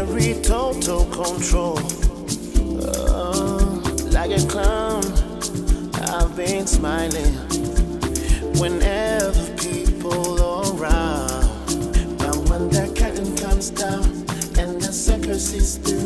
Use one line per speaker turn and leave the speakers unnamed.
carry total control. Oh, like a clown, I've been smiling whenever people around. But when the curtain comes down and the circus is through.